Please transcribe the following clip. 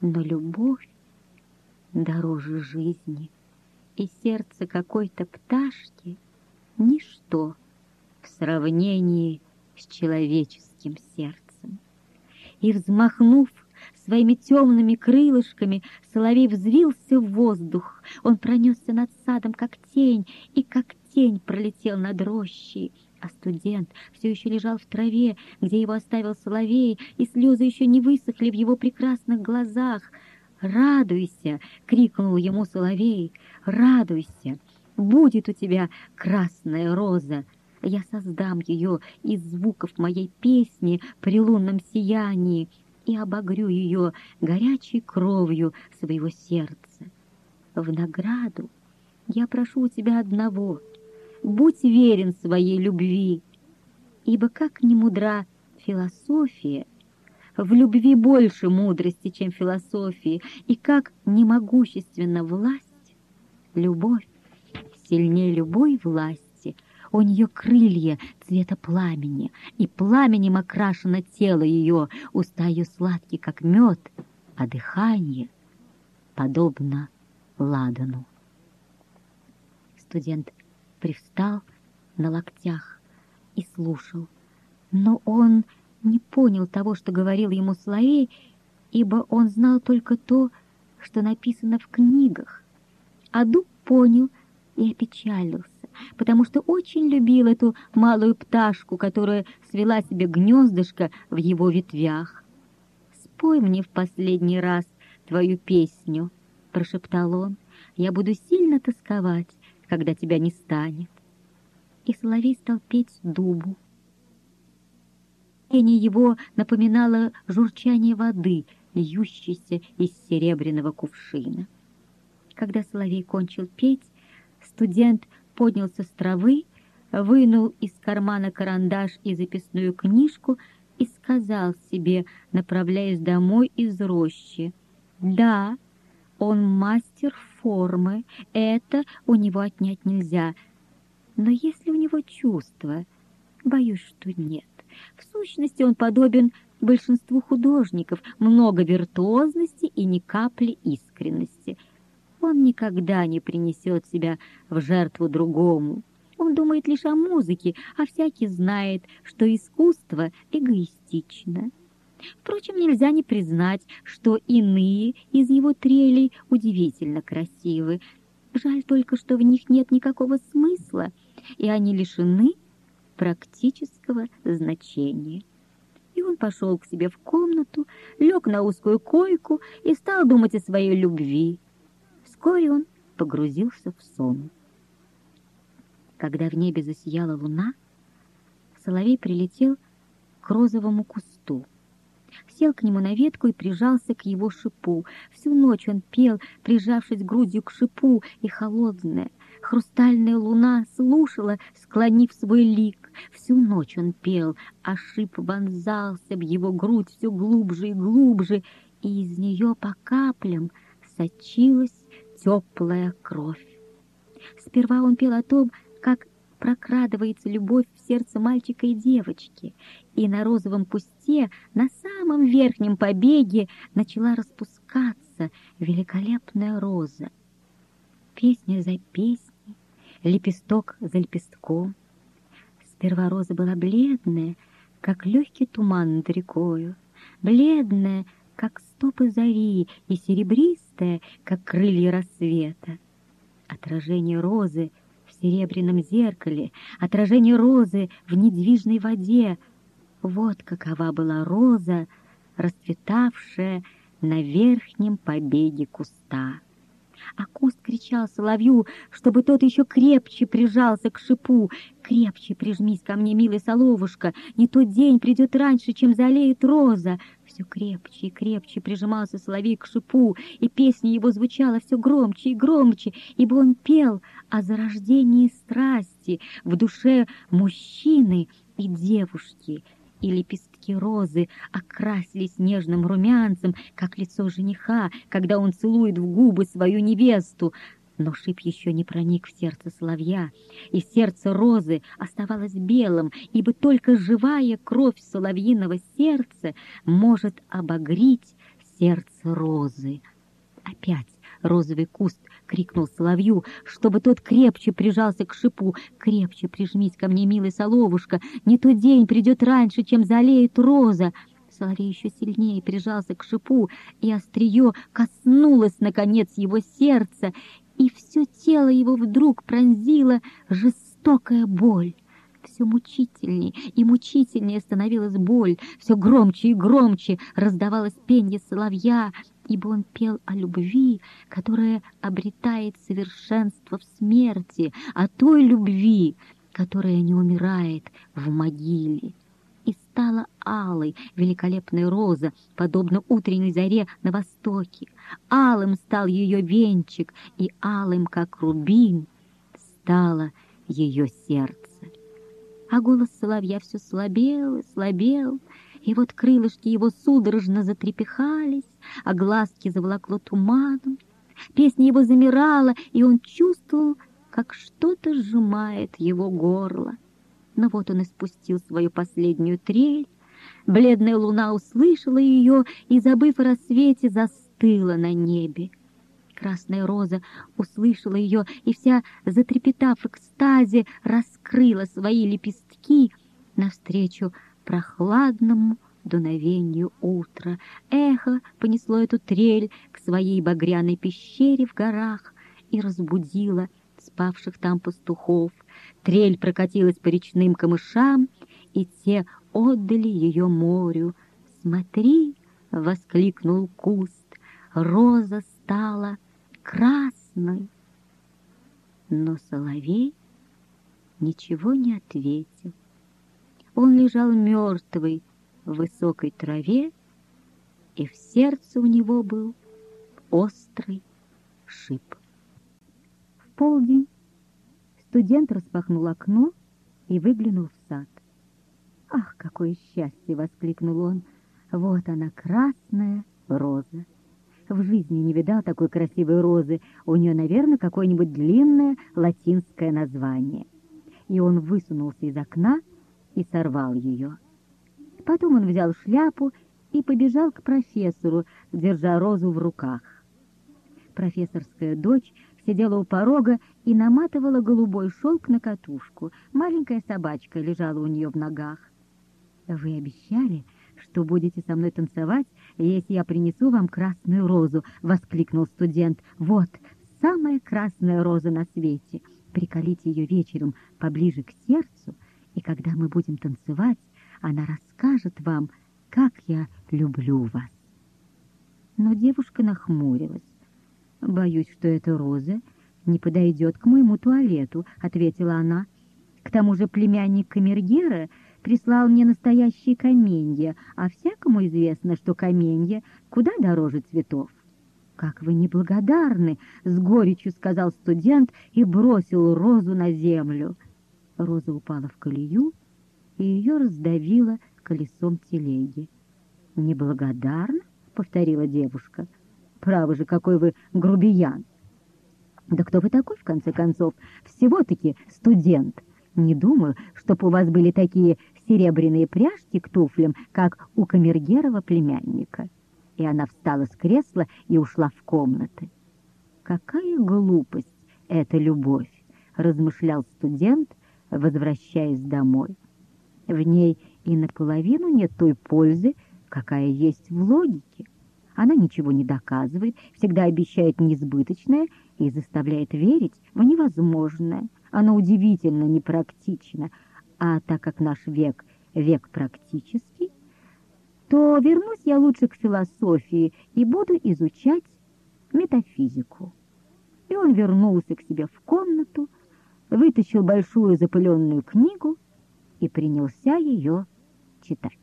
Но любовь дороже жизни, и сердце какой-то пташки — ничто в сравнении с человеческим сердцем. И, взмахнув своими темными крылышками, соловей взвился в воздух. Он пронесся над садом, как тень, и как тень пролетел над рощей. А студент все еще лежал в траве, где его оставил соловей, и слезы еще не высохли в его прекрасных глазах — «Радуйся!» — крикнул ему соловей. «Радуйся! Будет у тебя красная роза! Я создам ее из звуков моей песни при лунном сиянии и обогрю ее горячей кровью своего сердца. В награду я прошу у тебя одного — будь верен своей любви, ибо как ни мудра философия — в любви больше мудрости, чем философии, и как немогущественна власть, любовь сильнее любой власти. У нее крылья цвета пламени, и пламенем окрашено тело ее, уста ее сладкие, как мед, а дыхание подобно ладану. Студент привстал на локтях и слушал, но он не понял того, что говорил ему Слоей, ибо он знал только то, что написано в книгах. А Дуб понял и опечалился, потому что очень любил эту малую пташку, которая свела себе гнездышко в его ветвях. «Спой мне в последний раз твою песню», — прошептал он. «Я буду сильно тосковать, когда тебя не станет». И соловей стал петь дубу. Пение его напоминало журчание воды, льющейся из серебряного кувшина. Когда соловей кончил петь, студент поднялся с травы, вынул из кармана карандаш и записную книжку и сказал себе, направляясь домой из рощи, «Да, он мастер формы, это у него отнять нельзя, но если у него чувства, боюсь, что нет». В сущности, он подобен большинству художников, много виртуозности и ни капли искренности. Он никогда не принесет себя в жертву другому. Он думает лишь о музыке, а всякий знает, что искусство эгоистично. Впрочем, нельзя не признать, что иные из его трелей удивительно красивы. Жаль только, что в них нет никакого смысла, и они лишены практического значения. И он пошел к себе в комнату, лег на узкую койку и стал думать о своей любви. Вскоре он погрузился в сон. Когда в небе засияла луна, соловей прилетел к розовому кусту. Сел к нему на ветку и прижался к его шипу. Всю ночь он пел, прижавшись грудью к шипу, и холодная, хрустальная луна слушала, склонив свой лик. Всю ночь он пел, а шип вонзался в его грудь все глубже и глубже, и из нее по каплям сочилась теплая кровь. Сперва он пел о том, как прокрадывается любовь в сердце мальчика и девочки, и на розовом кусте, на самом верхнем побеге, начала распускаться великолепная роза. Песня за песней, лепесток за лепестком — Сперва роза была бледная, как легкий туман над рекою, бледная, как стопы зари, и серебристая, как крылья рассвета. Отражение розы серебряном зеркале, отражение розы в недвижной воде. Вот какова была роза, расцветавшая на верхнем побеге куста а куст кричал соловью, чтобы тот еще крепче прижался к шипу. «Крепче прижмись ко мне, милый соловушка, не тот день придет раньше, чем залеет роза». Все крепче и крепче прижимался соловей к шипу, и песня его звучала все громче и громче, ибо он пел о зарождении страсти в душе мужчины и девушки, и лепестки розы окрасились нежным румянцем, как лицо жениха, когда он целует в губы свою невесту. Но шип еще не проник в сердце соловья, и сердце розы оставалось белым, ибо только живая кровь соловьиного сердца может обогреть сердце розы. Опять розовый куст крикнул соловью, чтобы тот крепче прижался к шипу. «Крепче прижмись ко мне, милый соловушка, не то день придет раньше, чем залеет роза!» Соловей еще сильнее прижался к шипу, и острие коснулось, наконец, его сердца, и все тело его вдруг пронзила жестокая боль. Все мучительнее и мучительнее становилась боль, все громче и громче раздавалось пенье соловья, ибо он пел о любви, которая обретает совершенство в смерти, о той любви, которая не умирает в могиле. И стала алой великолепная роза, подобно утренней заре на востоке. Алым стал ее венчик, и алым, как рубин, стало ее сердце. А голос соловья все слабел и слабел, и вот крылышки его судорожно затрепехались, а глазки заволокло туманом. Песня его замирала, и он чувствовал, как что-то сжимает его горло. Но вот он испустил свою последнюю трель. Бледная луна услышала ее и, забыв о рассвете, застыла на небе. Красная роза услышала ее и вся, затрепетав экстазе, раскрыла свои лепестки навстречу прохладному дуновению утра. Эхо понесло эту трель к своей багряной пещере в горах и разбудило спавших там пастухов. Трель прокатилась по речным камышам, и те отдали ее морю. «Смотри!» — воскликнул куст. Роза стала красной. Но соловей ничего не ответил. Он лежал мертвый в высокой траве, и в сердце у него был острый шип. В полдень студент распахнул окно и выглянул в сад. «Ах, какое счастье!» — воскликнул он. «Вот она, красная роза!» В жизни не видал такой красивой розы. У нее, наверное, какое-нибудь длинное латинское название. И он высунулся из окна и сорвал ее. Потом он взял шляпу и побежал к профессору, держа розу в руках. Профессорская дочь сидела у порога и наматывала голубой шелк на катушку. Маленькая собачка лежала у нее в ногах. «Вы обещали, что будете со мной танцевать, если я принесу вам красную розу», — воскликнул студент. «Вот, самая красная роза на свете. Приколите ее вечером поближе к сердцу и когда мы будем танцевать, она расскажет вам, как я люблю вас. Но девушка нахмурилась. «Боюсь, что эта роза не подойдет к моему туалету», — ответила она. «К тому же племянник Камергера прислал мне настоящие каменья, а всякому известно, что каменья куда дороже цветов». «Как вы неблагодарны!» — с горечью сказал студент и бросил розу на землю. Роза упала в колею, и ее раздавило колесом телеги. «Неблагодарна?» — повторила девушка. «Право же, какой вы грубиян!» «Да кто вы такой, в конце концов? Всего-таки студент. Не думаю, чтоб у вас были такие серебряные пряжки к туфлям, как у камергерова племянника». И она встала с кресла и ушла в комнаты. «Какая глупость эта любовь!» — размышлял студент, возвращаясь домой. В ней и наполовину нет той пользы, какая есть в логике. Она ничего не доказывает, всегда обещает несбыточное и заставляет верить в невозможное. Она удивительно непрактична, а так как наш век — век практический, то вернусь я лучше к философии и буду изучать метафизику. И он вернулся к себе в комнату, вытащил большую запыленную книгу и принялся ее читать.